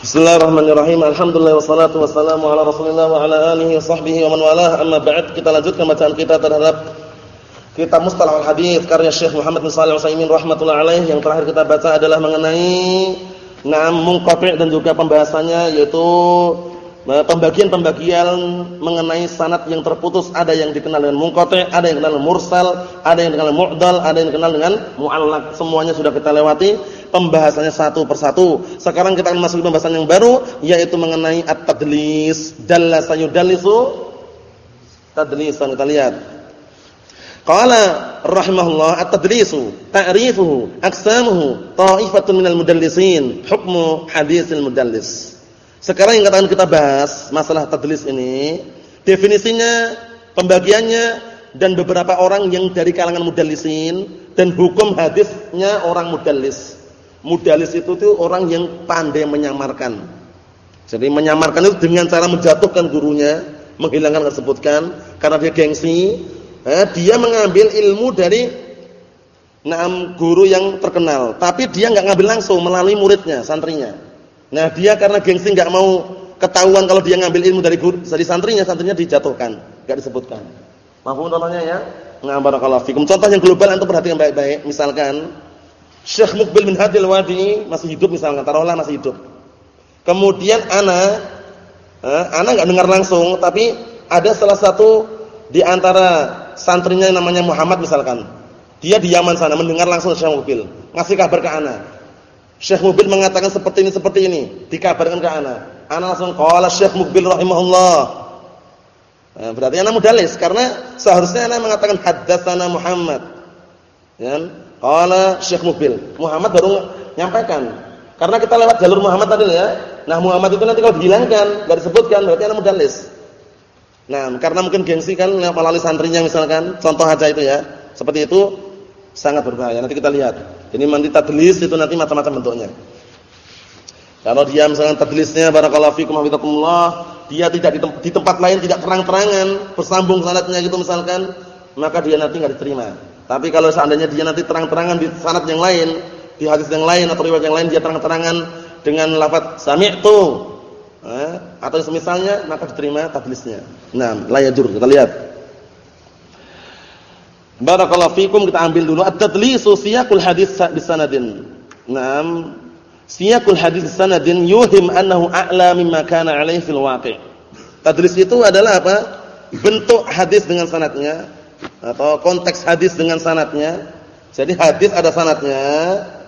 Bismillahirrahmanirrahim. Alhamdulillah wassalatu wassalamu ala Rasulillah wa ala alihi wa sahbihi wa man walah. Amma ba'd, kita lanjutkan bacaan kita terhadap kitab Mustalah al-Hadis karya Syekh Muhammad bin Shalih Al-Utsaimin rahimatullah alaih. Yang terakhir kita baca adalah mengenai na'am munqati' dan juga pembahasannya yaitu e, pembagian-pembagian mengenai sanad yang terputus. Ada yang dikenal dengan munqati', ada yang dikenal dengan mursal, ada yang dikenal mu'dal, ada yang dikenal dengan mu'allaq. Semuanya sudah kita lewati pembahasannya satu persatu. Sekarang kita akan masuk ke pembahasan yang baru yaitu mengenai at-tadlis. Dallasa yudallisu tadlisan kita lihat. Qala rahimahullah at-tadlisu ta'rifuhu aqsamuhu ta'ifatun minal mudallisin hukmu hadisil mudallis. Sekarang yang akan kita bahas masalah tadlis ini, definisinya, pembagiannya dan beberapa orang yang dari kalangan mudallisin dan hukum hadisnya orang mudallis. Mudalis itu tuh orang yang pandai menyamarkan. Jadi menyamarkan itu dengan cara menjatuhkan gurunya, menghilangkan tersebutkan karena dia gengsi. Eh, dia mengambil ilmu dari enam guru yang terkenal, tapi dia nggak ngambil langsung melalui muridnya, santrinya. Nah, dia karena gengsi nggak mau ketahuan kalau dia ngambil ilmu dari guru, dari santrinya, santrinya dijatuhkan, nggak disebutkan. Mahfum contohnya ya? Nah, barakallahu fikum. Contoh yang global antum perhatikan baik-baik. Misalkan Syekh Mukbil bin Hadil Wadi masih hidup misalnya, taruhlah masih hidup. Kemudian ana eh, ana enggak dengar langsung, tapi ada salah satu di antara santrinya yang namanya Muhammad misalkan. Dia di Yaman sana mendengar langsung Syekh Mukbil, ngasih kabar ke ana. Syekh Mukbil mengatakan seperti ini seperti ini, dikabarkan ke ana. Ana langsung qala Syekh Mukbil rahimahullah. Nah, berarti ana mudalis karena seharusnya ana mengatakan haddatsana Muhammad. Ya, Qala Syekh Mubil. Muhammad baru nyampaikan. Karena kita lewat jalur Muhammad tadi ya. Nah, Muhammad itu nanti kalau dihilangkan, enggak disebutkan berarti ana mudallis. Nah, karena mungkin gengsi kan melalui santrinya misalkan, contoh aja itu ya. Seperti itu sangat berbahaya. Nanti kita lihat. Jadi nanti tadlis itu nanti macam-macam bentuknya. Kalau dia misalkan tadlisnya barakallahu fikum hafizakumullah, dia tidak di, tempat lain tidak terang-terangan bersambung sanadnya gitu misalkan, maka dia nanti enggak diterima. Tapi kalau seandainya dia nanti terang-terangan di sanad yang lain, di hadis yang lain atau riwayat yang lain dia terang-terangan dengan lafaz sami'tu eh, atau semisalnya maka diterima tadlisnya. Nah, la yajur. Kita lihat. Barakallahu fikum kita ambil dulu at-tadlisu siyaqul hadis bisanadin. Naam. Siyaqul hadis bisanadin yuhim annahu a'la mimma kana alaihi fil waqi'. Tadlis itu adalah apa? Bentuk hadis dengan sanadnya atau konteks hadis dengan sanatnya. Jadi hadis ada sanatnya,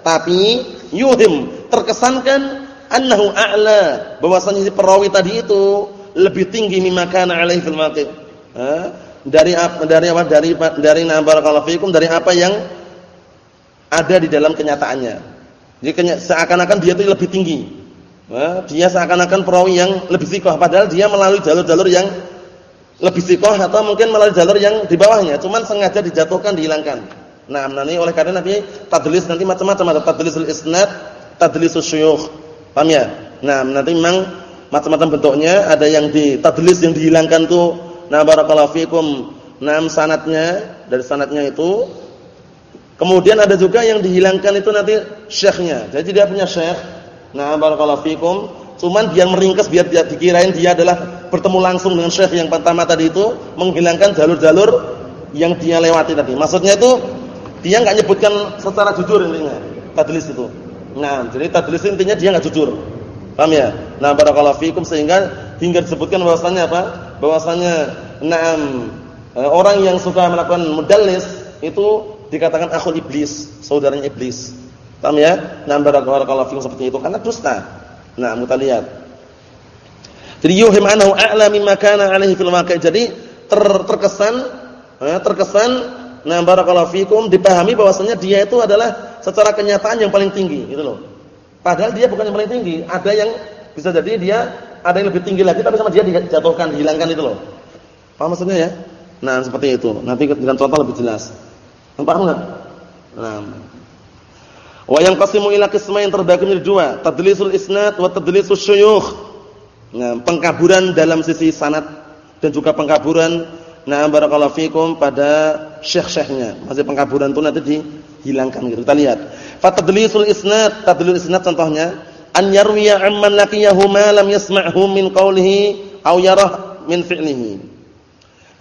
tapi yuhim terkesankan annahu a'la, bahwasanya si perawi tadi itu lebih tinggi mimma kana alaihi fil maqib. Dari apa dari apa dari dari barakallahu fikum dari apa yang ada di dalam kenyataannya. Jadi seakan-akan dia itu lebih tinggi. Dia seakan-akan perawi yang lebih sikoh padahal dia melalui jalur-jalur yang lebih sikoh atau mungkin melalui jalur yang di bawahnya, cuman sengaja dijatuhkan, dihilangkan. Nah, nanti oleh karena nanti tadlis nanti macam-macam ada tadlisul isnad, tadlisus syuyukh. Paham ya? Nah, nanti memang macam-macam bentuknya, ada yang di tadlis yang dihilangkan tuh nah barakallahu fikum, nam sanatnya dari sanatnya itu. Kemudian ada juga yang dihilangkan itu nanti syekhnya. Jadi dia punya syekh. Nah, barakallahu fikum, cuman dia meringkas biar dia dikirain dia adalah bertemu langsung dengan syekh yang pertama tadi itu menghilangkan jalur-jalur yang dia lewati tadi. Maksudnya itu dia nggak nyebutkan secara jujur intinya tadlis itu. Nah, jadi tadlis intinya dia nggak jujur. Paham ya? Nah, barakallahu fikum sehingga hingga disebutkan bahwasanya apa? Bahwasanya na'am eh, orang yang suka melakukan mudallis itu dikatakan akhul iblis, saudaranya iblis. Paham ya? Nah, barakallahu fikum seperti itu karena dusta. Nah, kita lihat. Jadi yuhim anhu a'la mimma kana alaihi fil waqi'. Jadi ter, terkesan eh, terkesan nah barakallahu fikum dipahami bahwasanya dia itu adalah secara kenyataan yang paling tinggi gitu loh. Padahal dia bukan yang paling tinggi, ada yang bisa jadi dia ada yang lebih tinggi lagi tapi sama dia dijatuhkan, dihilangkan itu loh. Paham maksudnya ya? Nah, seperti itu. Nanti dengan contoh lebih jelas. Paham enggak? Nah. Wa yanqasimu ila qismain terbagi menjadi dua, tadlisul isnad wa tadlisus syuyukh. Nah, pengkaburan dalam sisi sanad dan juga pengkaburan nah barakallahu fikum pada syekh-syekhnya. Masih pengkaburan itu nanti dihilangkan gitu. Kita lihat. Fatadlisul isnad, tadlil isnad contohnya an yarwiya amman laqiyahu ma lam yasma'hu min qawlihi aw yarah min fi'lihi.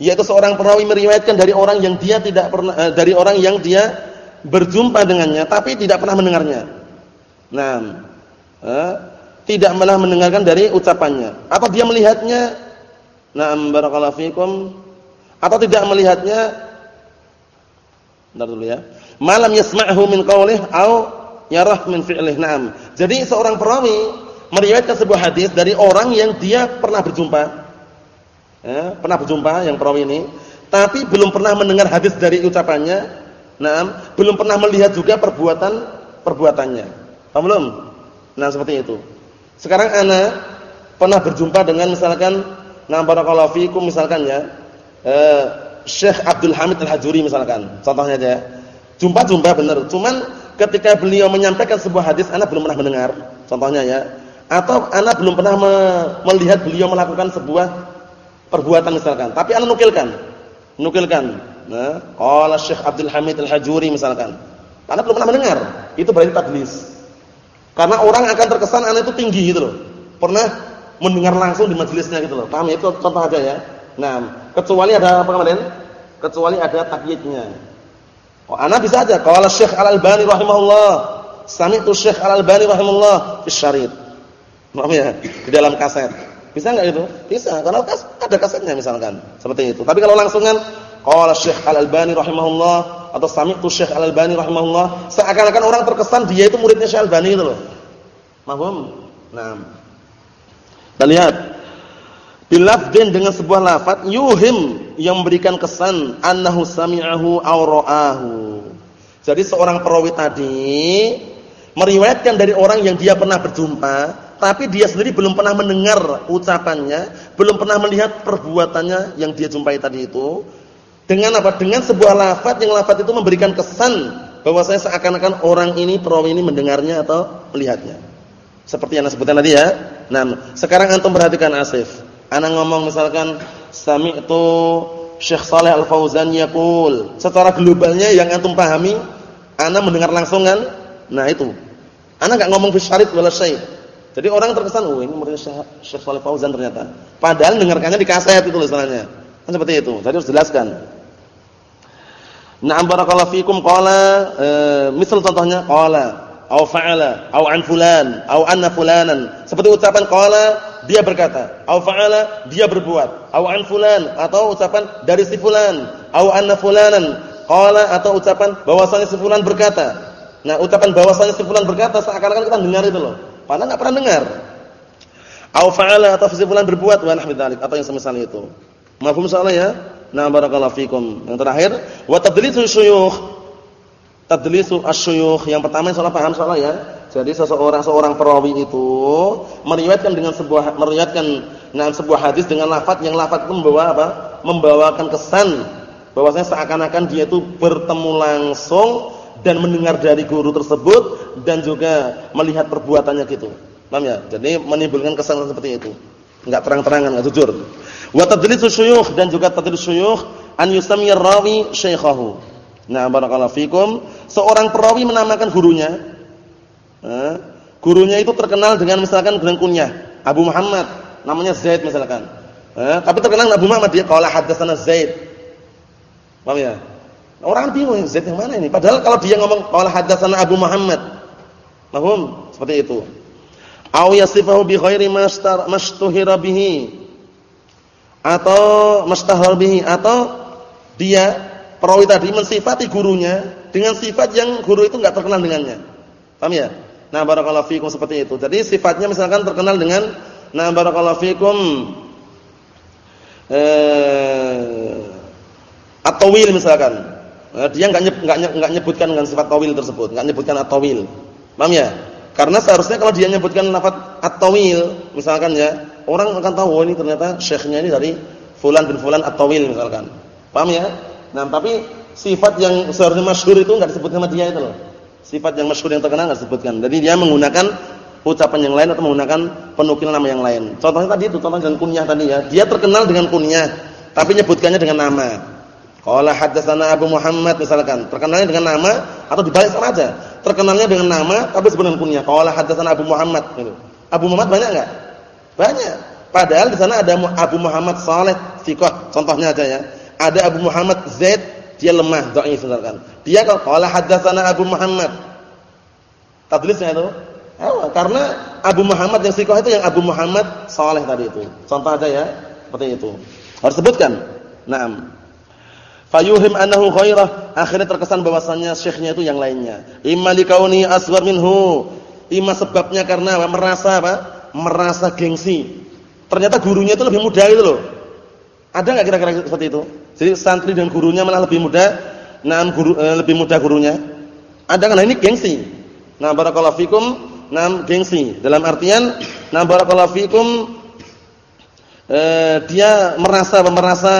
Yaitu seorang perawi meriwayatkan dari orang yang dia tidak pernah eh, dari orang yang dia berjumpa dengannya tapi tidak pernah mendengarnya. Nah, eh, tidak malah mendengarkan dari ucapannya atau dia melihatnya Naam barakallahu fikum atau tidak melihatnya Bentar dulu ya. Malam yasma'hu min qawlih au yarah min fi'lih. Naam. Jadi seorang perawi meriwayatkan sebuah hadis dari orang yang dia pernah berjumpa. Ya, pernah berjumpa yang perawi ini, tapi belum pernah mendengar hadis dari ucapannya. Naam, belum pernah melihat juga perbuatan perbuatannya. Paham belum? Nah, seperti itu. Sekarang ana pernah berjumpa dengan misalkan nah barakallahu fikum misalkan ya, eh, Syekh Abdul Hamid Al-Hajuri misalkan, contohnya aja. Jumpa-jumpa benar, cuman ketika beliau menyampaikan sebuah hadis anak belum pernah mendengar, contohnya ya. Atau anak belum pernah me melihat beliau melakukan sebuah perbuatan misalkan, tapi anak nukilkan. Nukilkan. Nah, qala Syekh Abdul Hamid Al-Hajuri misalkan. Anak belum pernah mendengar, itu berarti tadlis. Karena orang akan terkesan anak itu tinggi gitu loh. Pernah mendengar langsung di majelisnya gitu loh. Paham ya? Itu contoh aja ya. Nah, kecuali ada apa kemarin? Kecuali ada takyidnya. Oh, ana bisa aja qala Syekh Al-Albani rahimahullah. Sami'tu Syekh Al-Albani rahimahullah fi syarit. Paham ya? Di dalam kaset. Bisa enggak itu? Bisa, karena kas, ada kasetnya misalkan. Seperti itu. Tapi kalau langsung kan qala Syekh Al-Albani rahimahullah atau sami'tu Syekh Al-Albani rahimahullah, seakan-akan orang terkesan dia itu muridnya Syekh Al-Albani gitu loh. Mahum? Nah. Kita lihat bilafdin dengan sebuah lafaz yuhim yang memberikan kesan annahu sami'ahu aw ra'ahu. Jadi seorang perawi tadi meriwayatkan dari orang yang dia pernah berjumpa, tapi dia sendiri belum pernah mendengar ucapannya, belum pernah melihat perbuatannya yang dia jumpai tadi itu. Dengan apa? Dengan sebuah lafaz yang lafaz itu memberikan kesan bahwasanya seakan-akan orang ini perawi ini mendengarnya atau melihatnya. Seperti yang disebutkan tadi ya. Nah, sekarang antum perhatikan Asif. Ana ngomong misalkan sami'tu Syekh Saleh Al-Fauzan yaqul. Secara globalnya yang antum pahami, ana mendengar langsung kan? Nah, itu. Ana enggak ngomong fi syarit wala syai'. Jadi orang terkesan, "Oh, ini murid Syekh Saleh Fauzan ternyata." Padahal dengarkannya di kaset itu istilahnya. Kan seperti itu. Jadi harus jelaskan. Na'am barakallahu fikum qala, e, misal contohnya qala au fa'ala au an fulan au anna fulanan. Seperti ucapan qala dia berkata, au fa'ala dia berbuat, au an fulan atau ucapan dari si fulan, au anna fulanan qala atau ucapan bahwasanya si fulan berkata. Nah, ucapan bahwasanya si fulan berkata seakan-akan kita dengar itu loh. Padahal enggak pernah dengar. Au fa'ala atau si fulan berbuat wa nahwi dzalik atau yang semisal itu. Mafhum soalnya ya? Nah, barakallahu fikum. Yang terakhir, wa tadlisu syuyukh tadlisu asyuyukh. Yang pertama insyaallah paham soalnya ya. Jadi seseorang seorang perawi itu meriwayatkan dengan sebuah meriwayatkan dengan sebuah hadis dengan lafaz yang lafaz itu membawa apa? Membawakan kesan bahwasanya seakan-akan dia itu bertemu langsung dan mendengar dari guru tersebut dan juga melihat perbuatannya gitu. Paham ya? Jadi menimbulkan kesan seperti itu. Enggak terang-terangan, enggak jujur. Wa tadlisu syuyukh dan juga tadlisu syuyukh an yusammi rawi syaikhahu. Nah, barakallahu fikum, seorang perawi menamakan gurunya. Eh, gurunya itu terkenal dengan misalkan dengan Abu Muhammad, namanya Zaid misalkan. Eh, tapi terkenal Abu Muhammad dia qala hadatsana Zaid. Paham ya? Orang bingung Zaid yang mana ini? Padahal kalau dia ngomong qala hadatsana Abu Muhammad. Paham? Seperti itu. Aw yasifahu bi khairi mashtuhira bihi. Atau mastahar bihi atau dia perawi tadi mensifati gurunya dengan sifat yang guru itu enggak terkenal dengannya. Paham ya? Nah, barakallahu fikum seperti itu. Jadi sifatnya misalkan terkenal dengan nah barakallahu fikum eh at-tawil misalkan. Nah, dia enggak enggak enggak nyebutkan dengan sifat tawil tersebut, enggak nyebutkan at-tawil. Paham ya? Karena seharusnya kalau dia nyebutkan lafaz at-tawil misalkan ya, orang akan tahu oh, ini ternyata syekhnya ini dari fulan bin fulan at-tawil misalkan. Paham ya? Nah, tapi sifat yang seharusnya masyhur itu enggak disebutkan sama dia itu loh. Sifat yang masyhur yang terkenal enggak disebutkan. Jadi dia menggunakan ucapan yang lain atau menggunakan penukilan nama yang lain. Contohnya tadi itu contoh dengan kunyah tadi ya. Dia terkenal dengan kunyah, tapi nyebutkannya dengan nama. Qala haddatsana Abu Muhammad misalkan, terkenalnya dengan nama atau dibalik sama aja. terkenalnya dengan nama tapi sebenarnya kunyah. Qala haddatsana Abu Muhammad gitu. Abu Muhammad banyak enggak? Banyak. Padahal di sana ada Abu Muhammad Saleh Thiqah, contohnya aja ya. Ada Abu Muhammad Zaid, dia lemah, dhaif misalkan. Dia kalau qala haddatsana Abu Muhammad. Tadlisnya itu Oh, karena Abu Muhammad yang sikoh itu yang Abu Muhammad Saleh tadi itu. Contoh aja ya, seperti itu. Harus sebutkan. Naam. Fayuhim annahu khairah. Akhirnya terkesan bahwasannya syekhnya itu yang lainnya. Imma likauni asghar minhu. Imma sebabnya karena? Merasa apa? Merasa gengsi. Ternyata gurunya itu lebih muda itu loh. Ada enggak kira-kira seperti itu? Jadi santri dan gurunya malah lebih muda. Naam guru eh, lebih muda gurunya. Ada kan nah, ini gengsi. Nah, barakallahu fikum nam gengsi. Dalam artian nam barakallahu fikum eh, dia merasa merasa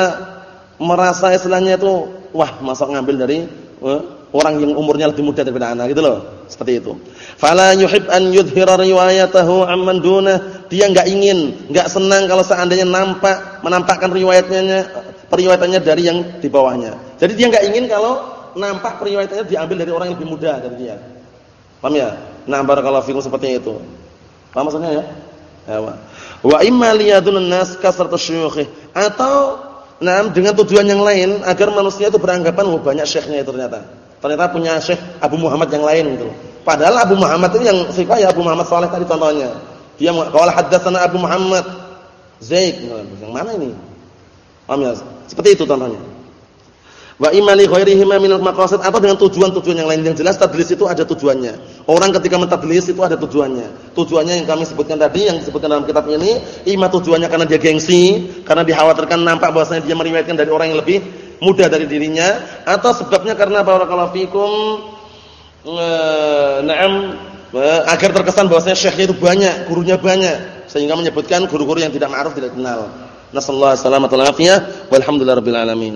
merasa istilahnya itu wah masa ngambil dari eh, orang yang umurnya lebih muda daripada anak gitu loh. Seperti itu. Fala yuhib an yudhhira riwayatahu amman dunah. Dia enggak ingin, enggak senang kalau seandainya nampak menampakkan riwayatnya periwayatannya dari yang di bawahnya. Jadi dia enggak ingin kalau nampak periwayatannya diambil dari orang yang lebih muda dari dia. Paham ya? Nah, barakallahu fikum seperti itu. Paham maksudnya ya? Ya, wa imma liyadun nas kasratu syuyukh atau nah dengan tujuan yang lain agar manusia itu beranggapan oh banyak syekhnya itu ternyata. Ternyata punya Syekh Abu Muhammad yang lain gitu. Padahal Abu Muhammad itu yang sifat ya Abu Muhammad Saleh tadi contohnya. Dia qala haddatsana Abu Muhammad Zaid. Yang mana ini? Paham ya? Seperti itu contohnya. Wa imali ghairihima minal maqasid atau dengan tujuan-tujuan yang lain yang jelas tadlis itu ada tujuannya. Orang ketika mentadlis itu ada tujuannya. Tujuannya yang kami sebutkan tadi yang disebutkan dalam kitab ini, ima tujuannya karena dia gengsi, karena dikhawatirkan nampak bahwasanya dia meriwayatkan dari orang yang lebih muda dari dirinya atau sebabnya karena barakallahu fikum na'am agar terkesan bahwasanya syekhnya itu banyak, gurunya banyak sehingga menyebutkan guru-guru yang tidak ma'ruf tidak kenal. Nasallahu alaihi wasallam wa alhamdulillah rabbil alamin.